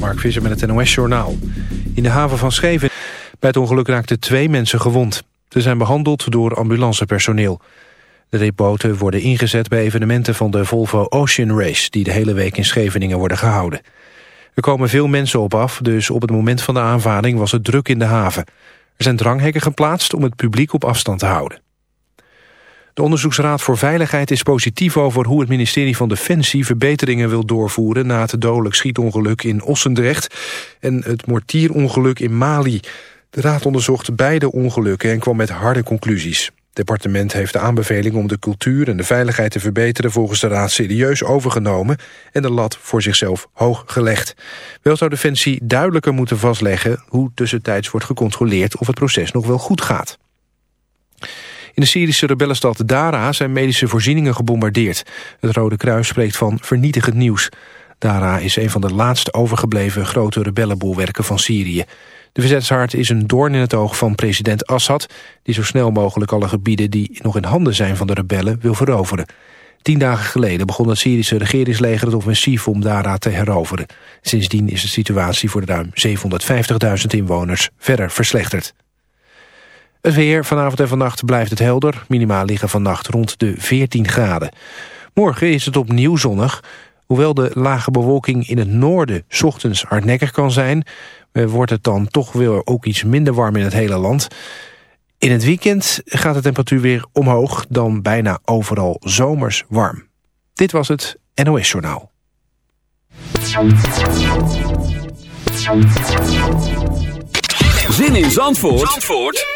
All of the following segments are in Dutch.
Mark Visser met het NOS-journaal. In de haven van Scheven bij het ongeluk raakten twee mensen gewond. Ze zijn behandeld door ambulancepersoneel. De ripboten worden ingezet bij evenementen van de Volvo Ocean Race... die de hele week in Scheveningen worden gehouden. Er komen veel mensen op af, dus op het moment van de aanvaring was het druk in de haven. Er zijn dranghekken geplaatst om het publiek op afstand te houden. De Onderzoeksraad voor Veiligheid is positief over hoe het ministerie van Defensie verbeteringen wil doorvoeren na het dodelijk schietongeluk in Ossendrecht en het mortierongeluk in Mali. De raad onderzocht beide ongelukken en kwam met harde conclusies. Het departement heeft de aanbeveling om de cultuur en de veiligheid te verbeteren volgens de raad serieus overgenomen en de lat voor zichzelf hoog gelegd. Wel zou Defensie duidelijker moeten vastleggen hoe tussentijds wordt gecontroleerd of het proces nog wel goed gaat. In de Syrische rebellenstad Dara zijn medische voorzieningen gebombardeerd. Het Rode Kruis spreekt van vernietigend nieuws. Dara is een van de laatste overgebleven grote rebellenboelwerken van Syrië. De verzetshard is een doorn in het oog van president Assad... die zo snel mogelijk alle gebieden die nog in handen zijn van de rebellen wil veroveren. Tien dagen geleden begon het Syrische regeringsleger het offensief om Dara te heroveren. Sindsdien is de situatie voor de ruim 750.000 inwoners verder verslechterd. Het weer, vanavond en vannacht blijft het helder. Minimaal liggen vannacht rond de 14 graden. Morgen is het opnieuw zonnig. Hoewel de lage bewolking in het noorden ochtends hardnekkig kan zijn... Eh, wordt het dan toch weer ook iets minder warm in het hele land. In het weekend gaat de temperatuur weer omhoog... dan bijna overal zomers warm. Dit was het NOS Journaal. Zin in Zandvoort? Zandvoort?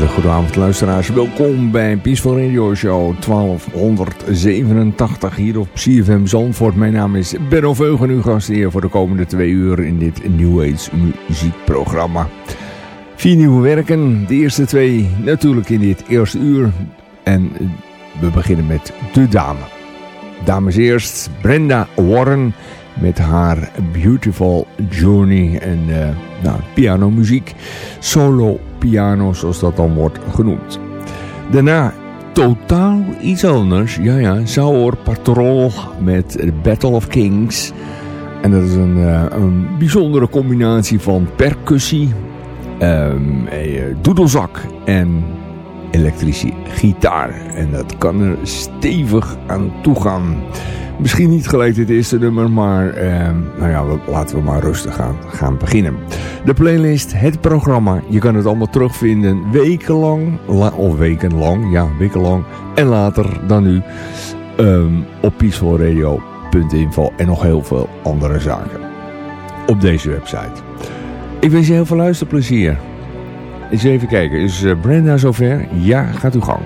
Hele goede avond luisteraars, welkom bij Peaceful Radio Show 1287 hier op CFM Zandvoort. Mijn naam is Benno Veugen, uw gastheer voor de komende twee uur in dit New Age muziekprogramma. Vier nieuwe werken, de eerste twee natuurlijk in dit eerste uur en we beginnen met de dame. Dames eerst, Brenda Warren met haar Beautiful Journey en uh, nou, pianomuziek, solo piano zoals dat dan wordt genoemd. Daarna totaal iets anders, ja ja, Sauer Patrol met Battle of Kings. En dat is een, uh, een bijzondere combinatie van percussie, um, doedelzak en elektrische gitaar. En dat kan er stevig aan toe gaan. Misschien niet gelijk dit eerste nummer, maar eh, nou ja, laten we maar rustig gaan, gaan beginnen. De playlist, het programma, je kan het allemaal terugvinden wekenlang, of wekenlang, ja, wekenlang en later dan nu um, op peacefulradio.info en nog heel veel andere zaken op deze website. Ik wens je heel veel luisterplezier. Eens even kijken, is eh, Brenda zover? Ja, gaat uw gang.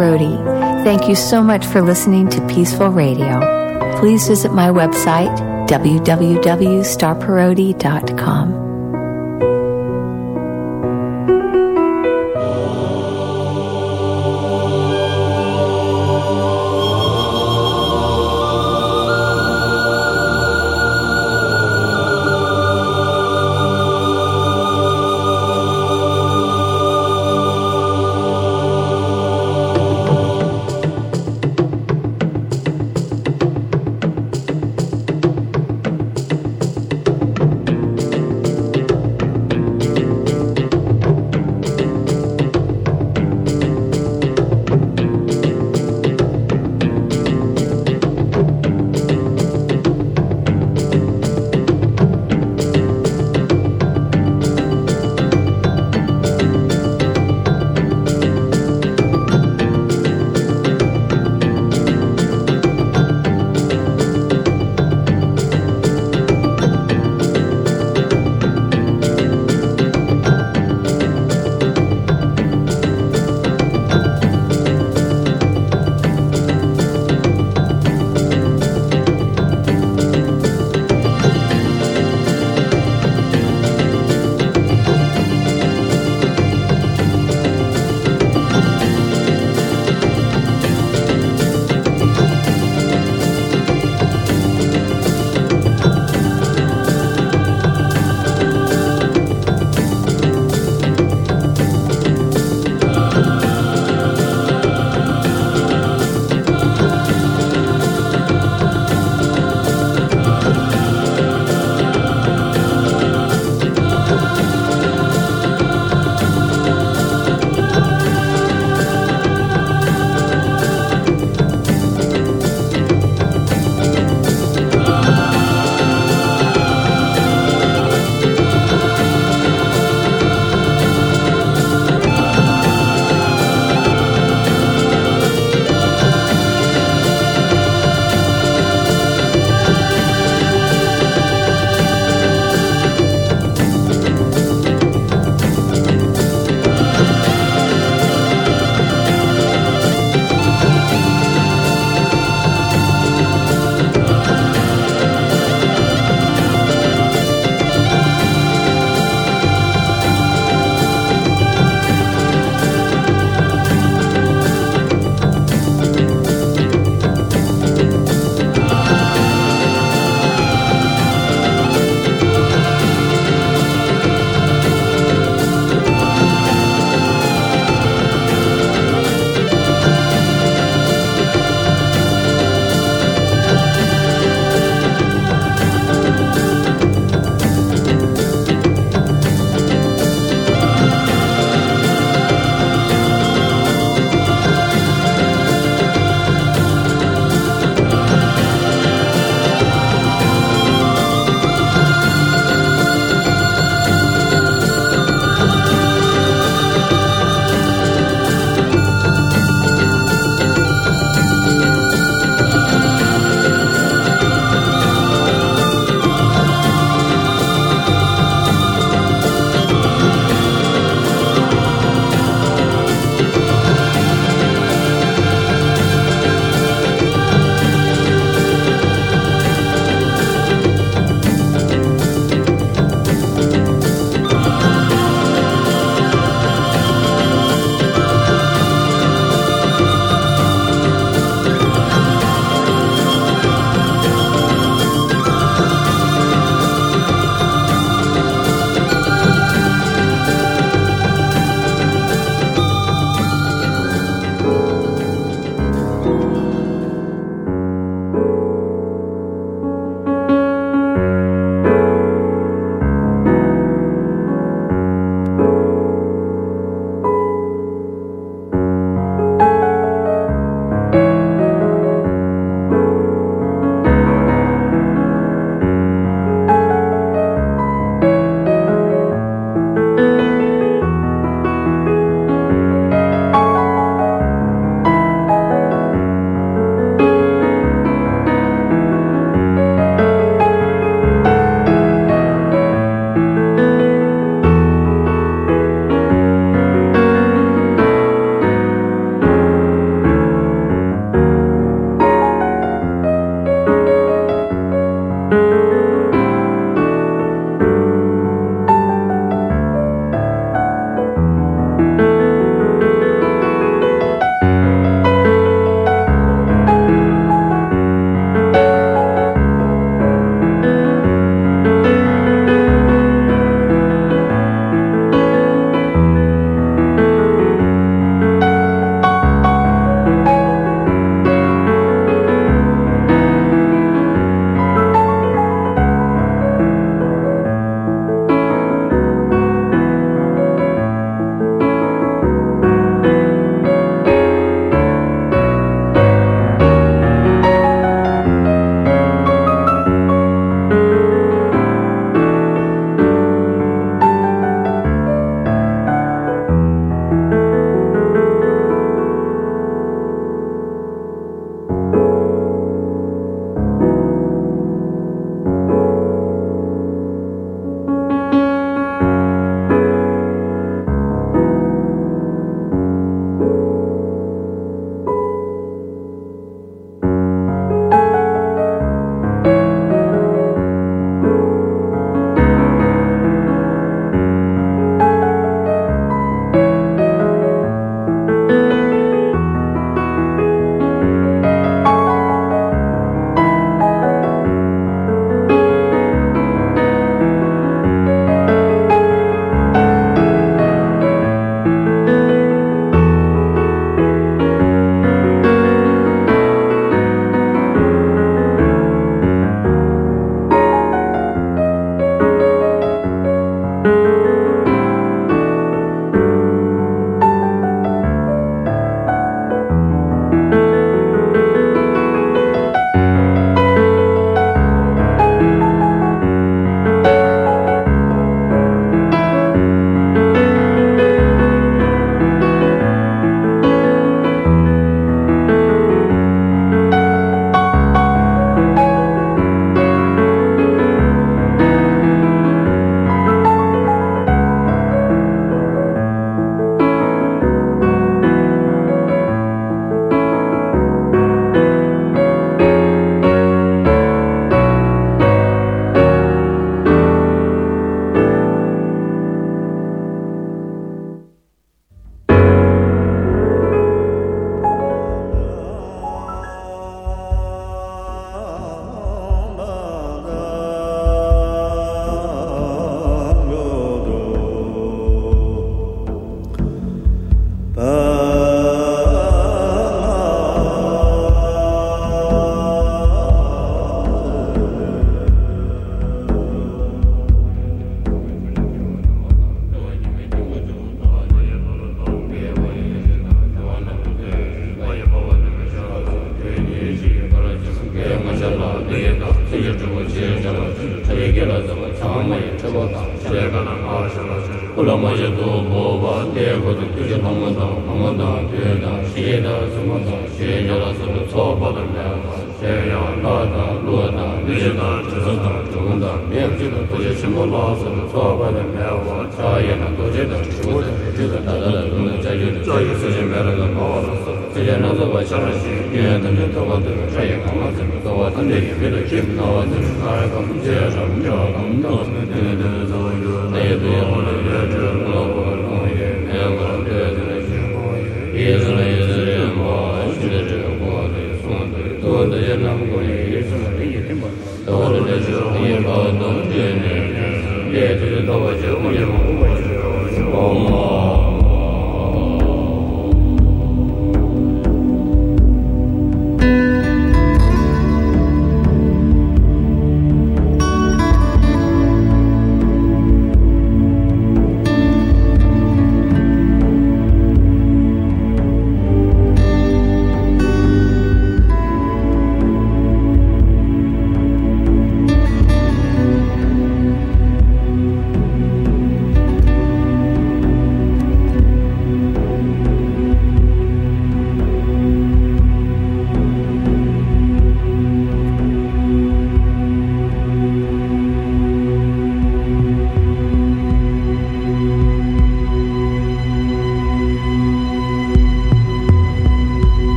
Parodi. Thank you so much for listening to Peaceful Radio. Please visit my website, www.starparodi.com.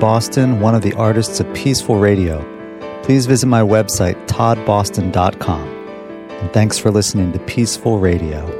Boston, one of the artists of Peaceful Radio. Please visit my website, toddboston.com. And thanks for listening to Peaceful Radio.